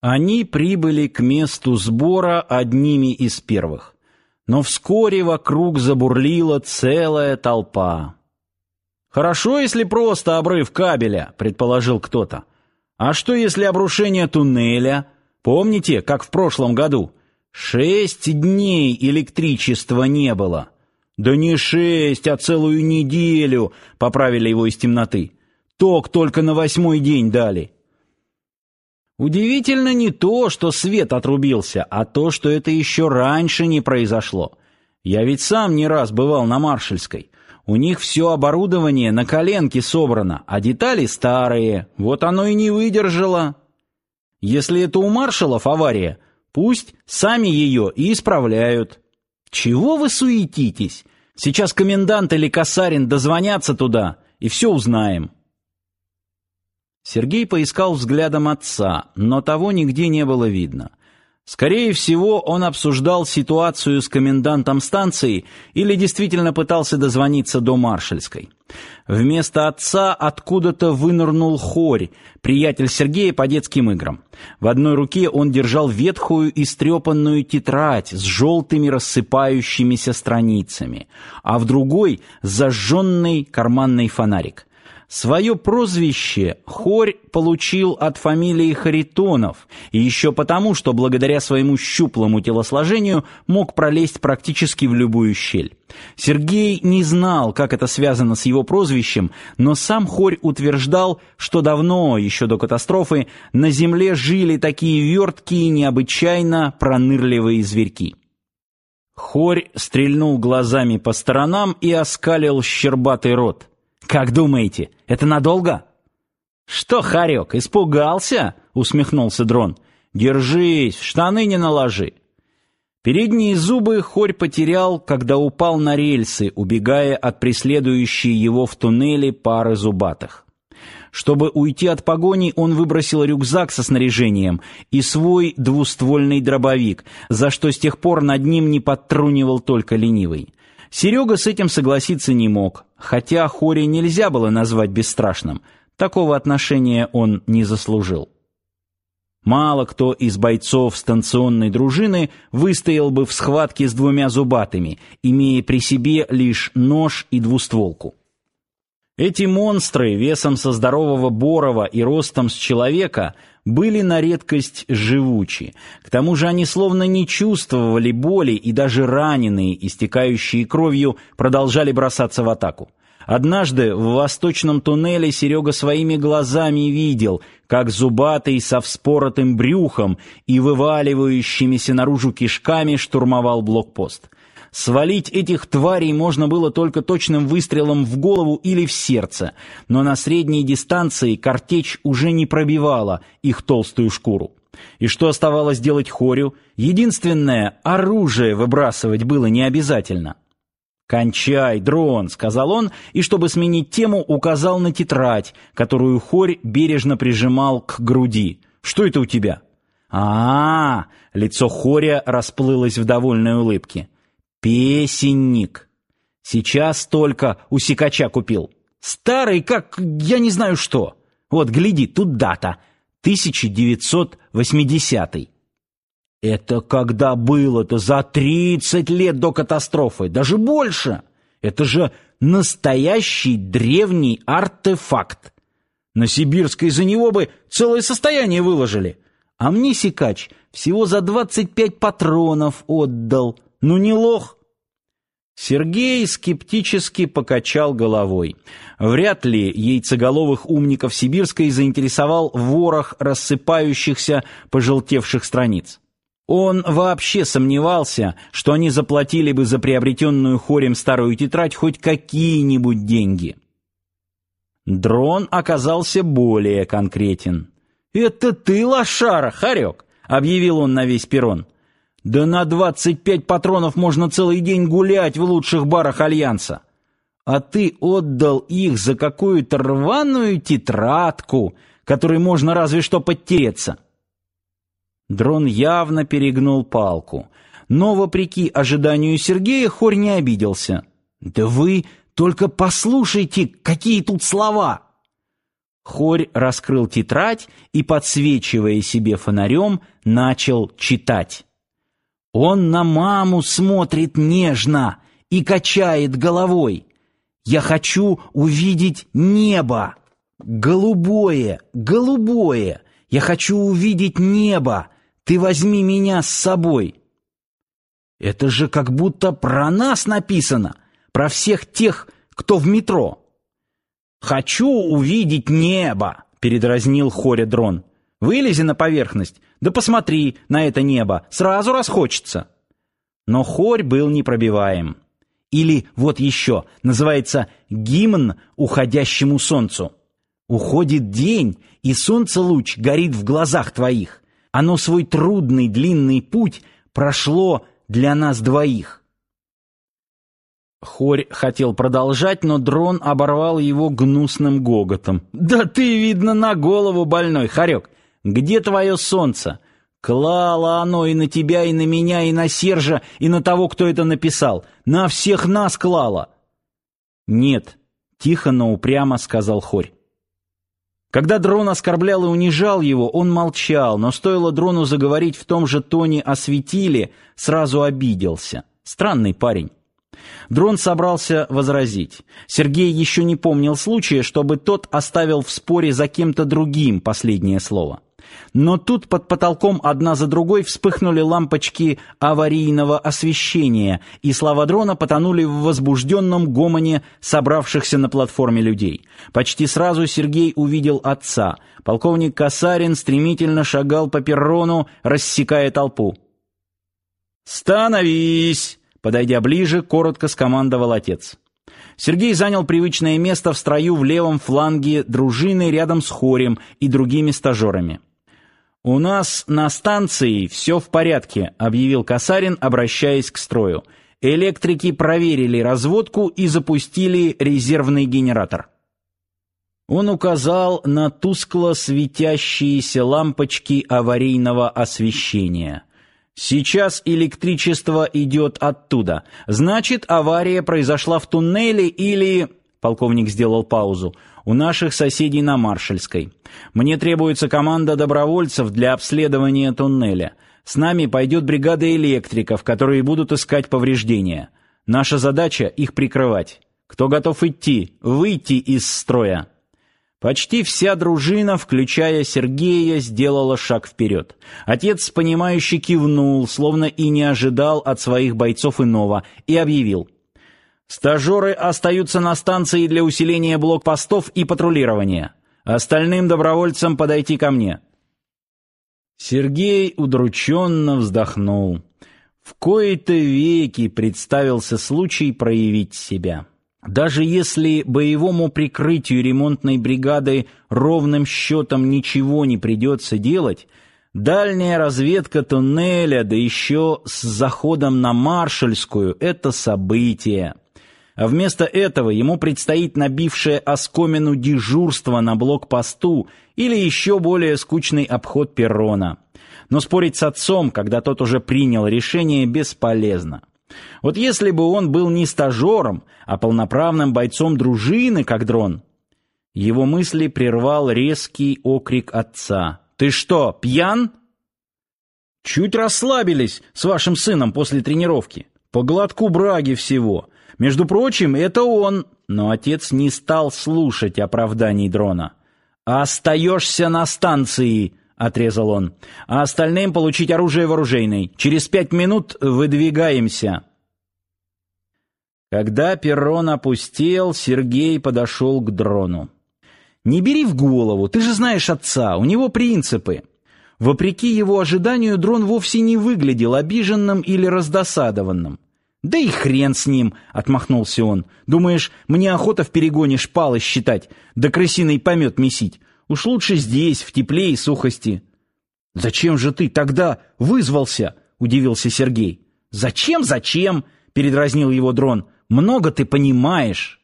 Они прибыли к месту сбора одними из первых. Но вскоре вокруг забурлила целая толпа. «Хорошо, если просто обрыв кабеля», — предположил кто-то. «А что, если обрушение туннеля? Помните, как в прошлом году? Шесть дней электричества не было». «Да не шесть, а целую неделю», — поправили его из темноты. «Ток только на восьмой день дали». Удивительно не то, что свет отрубился, а то, что это еще раньше не произошло. Я ведь сам не раз бывал на Маршальской. У них все оборудование на коленке собрано, а детали старые. Вот оно и не выдержало. Если это у маршалов авария, пусть сами ее и исправляют. Чего вы суетитесь? Сейчас комендант или Касарин дозвонятся туда, и все узнаем. Сергей поискал взглядом отца, но того нигде не было видно. Скорее всего, он обсуждал ситуацию с комендантом станции или действительно пытался дозвониться до Маршальской. Вместо отца откуда-то вынырнул Хорь, приятель Сергея по детским играм. В одной руке он держал ветхую истрепанную тетрадь с желтыми рассыпающимися страницами, а в другой — зажженный карманный фонарик. Свое прозвище Хорь получил от фамилии Харитонов, и еще потому, что благодаря своему щуплому телосложению мог пролезть практически в любую щель. Сергей не знал, как это связано с его прозвищем, но сам Хорь утверждал, что давно, еще до катастрофы, на земле жили такие верткие, необычайно пронырливые зверьки. Хорь стрельнул глазами по сторонам и оскалил щербатый рот. Как думаете, это надолго? Что, Харек, испугался? усмехнулся Дрон. Держись, штаны не наложи. Передние зубы Хорь потерял, когда упал на рельсы, убегая от преследующей его в туннеле пары зубатых. Чтобы уйти от погони, он выбросил рюкзак со снаряжением и свой двуствольный дробовик, за что с тех пор над ним не подтрунивал только ленивый. Серега с этим согласиться не мог, хотя Хори нельзя было назвать бесстрашным. Такого отношения он не заслужил. Мало кто из бойцов станционной дружины выстоял бы в схватке с двумя зубатыми, имея при себе лишь нож и двустволку. Эти монстры весом со здорового Борова и ростом с человека были на редкость живучи. К тому же они словно не чувствовали боли и даже раненые, истекающие кровью, продолжали бросаться в атаку. Однажды в восточном туннеле Серега своими глазами видел, как зубатый со вспоротым брюхом и вываливающимися наружу кишками штурмовал блокпост. Свалить этих тварей можно было только точным выстрелом в голову или в сердце, но на средней дистанции картечь уже не пробивала их толстую шкуру. И что оставалось делать Хорю? Единственное, оружие выбрасывать было не обязательно. «Кончай, дрон», — сказал он, и, чтобы сменить тему, указал на тетрадь, которую Хорь бережно прижимал к груди. «Что это у тебя?» а, -а, -а Лицо Хоря расплылось в довольной улыбке. Песенник. Сейчас только у сикача купил. Старый, как я не знаю что. Вот, гляди, тут дата. 1980 Это когда было-то? За 30 лет до катастрофы. Даже больше. Это же настоящий древний артефакт. На Сибирской за него бы целое состояние выложили. А мне сикач всего за 25 патронов отдал. Ну не лох. Сергей скептически покачал головой. Вряд ли яйцеголовых умников Сибирской заинтересовал ворох рассыпающихся пожелтевших страниц. Он вообще сомневался, что они заплатили бы за приобретенную хорем старую тетрадь хоть какие-нибудь деньги. Дрон оказался более конкретен. «Это ты, лошара, Харек!» — объявил он на весь перрон. Да на 25 патронов можно целый день гулять в лучших барах Альянса. А ты отдал их за какую-то рваную тетрадку, которой можно разве что подтереться. Дрон явно перегнул палку, но, вопреки ожиданию Сергея, Хорь не обиделся. «Да вы только послушайте, какие тут слова!» Хорь раскрыл тетрадь и, подсвечивая себе фонарем, начал читать. Он на маму смотрит нежно и качает головой. Я хочу увидеть небо. Голубое, голубое. Я хочу увидеть небо. Ты возьми меня с собой. Это же как будто про нас написано, про всех тех, кто в метро. «Хочу увидеть небо!» — передразнил Хоря дрон. «Вылези на поверхность, да посмотри на это небо, сразу расхочется!» Но Хорь был непробиваем. Или вот еще, называется «Гимн уходящему солнцу». Уходит день, и солнце луч горит в глазах твоих. Оно свой трудный длинный путь прошло для нас двоих. Хорь хотел продолжать, но дрон оборвал его гнусным гоготом. «Да ты, видно, на голову больной, Хорек! Где твое солнце? Клало оно и на тебя, и на меня, и на Сержа, и на того, кто это написал. На всех нас клало!» «Нет», — тихо, но упрямо сказал Хорь. Когда дрон оскорблял и унижал его, он молчал, но стоило дрону заговорить в том же тоне о светиле, сразу обиделся. Странный парень. Дрон собрался возразить. Сергей еще не помнил случая, чтобы тот оставил в споре за кем-то другим последнее слово. Но тут под потолком одна за другой вспыхнули лампочки аварийного освещения, и слова дрона потонули в возбужденном гомоне собравшихся на платформе людей. Почти сразу Сергей увидел отца. Полковник Касарин стремительно шагал по перрону, рассекая толпу. «Становись!» Подойдя ближе, коротко скомандовал отец. Сергей занял привычное место в строю в левом фланге дружины рядом с хорем и другими стажерами. «У нас на станции все в порядке», — объявил Касарин, обращаясь к строю. «Электрики проверили разводку и запустили резервный генератор». Он указал на тускло светящиеся лампочки аварийного освещения. Сейчас электричество идет оттуда. Значит, авария произошла в туннеле или... Полковник сделал паузу. У наших соседей на Маршальской. Мне требуется команда добровольцев для обследования туннеля. С нами пойдет бригада электриков, которые будут искать повреждения. Наша задача их прикрывать. Кто готов идти? Выйти из строя. Почти вся дружина, включая Сергея, сделала шаг вперед. Отец, понимающе кивнул, словно и не ожидал от своих бойцов иного, и объявил. «Стажеры остаются на станции для усиления блокпостов и патрулирования. Остальным добровольцам подойти ко мне». Сергей удрученно вздохнул. В кои-то веки представился случай проявить себя. Даже если боевому прикрытию ремонтной бригады ровным счетом ничего не придется делать, дальняя разведка туннеля, да еще с заходом на Маршальскую — это событие. А вместо этого ему предстоит набившее оскомину дежурство на блокпосту или еще более скучный обход перрона. Но спорить с отцом, когда тот уже принял решение, бесполезно. Вот если бы он был не стажером, а полноправным бойцом дружины, как дрон. Его мысли прервал резкий окрик отца. «Ты что, пьян?» «Чуть расслабились с вашим сыном после тренировки. По глотку браги всего. Между прочим, это он...» Но отец не стал слушать оправданий дрона. «Остаешься на станции!» — отрезал он. «А остальным получить оружие вооружейной. Через пять минут выдвигаемся». Когда перрон опустел, Сергей подошел к дрону. «Не бери в голову, ты же знаешь отца, у него принципы». Вопреки его ожиданию, дрон вовсе не выглядел обиженным или раздосадованным. «Да и хрен с ним!» — отмахнулся он. «Думаешь, мне охота в перегоне шпалы считать, да крысиный помет месить? Уж лучше здесь, в тепле и сухости». «Зачем же ты тогда вызвался?» — удивился Сергей. «Зачем, зачем?» — передразнил его дрон. «Много ты понимаешь».